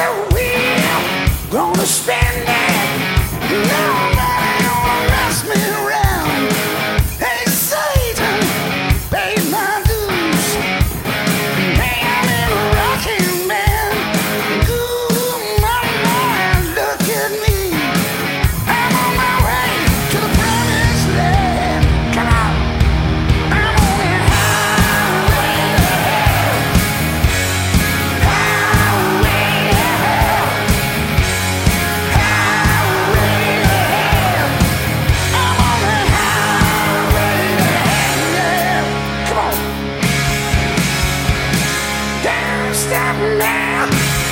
so we're gonna spend. stop now.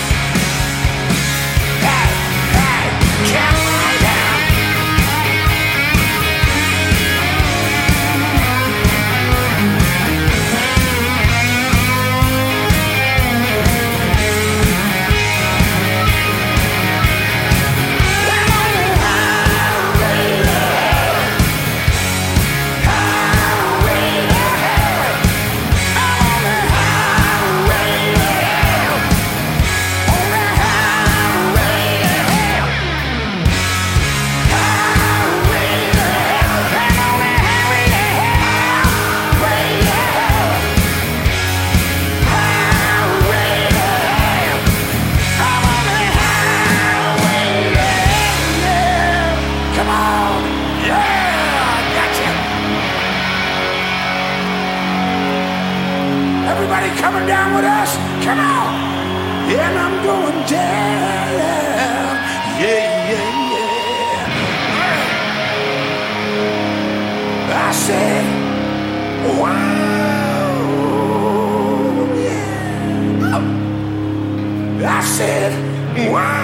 Yeah, gotcha. Everybody coming down with us? Come on. And I'm going down. Yeah, yeah, yeah. I said, wow. Yeah. I said, wow.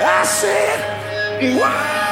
I said, wow.